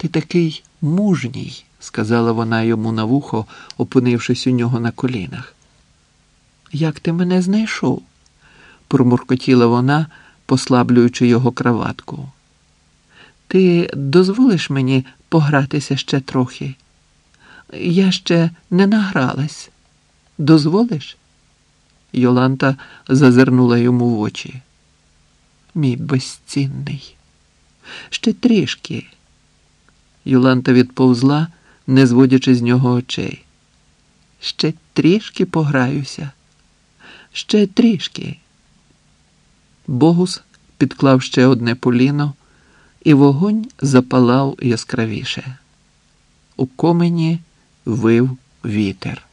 Ти такий мужній, сказала вона йому на вухо, опинившись у нього на колінах. Як ти мене знайшов? промуркотіла вона, послаблюючи його краватку. Ти дозволиш мені погратися ще трохи? Я ще не награлась. Дозволиш? Йоланта зазирнула йому в очі. Мій безцінний. Ще трішки. Йоланта відповзла, не зводячи з нього очей. Ще трішки пограюся. Ще трішки. Богус підклав ще одне поліно, і вогонь запалав яскравіше. У комені вив вітер.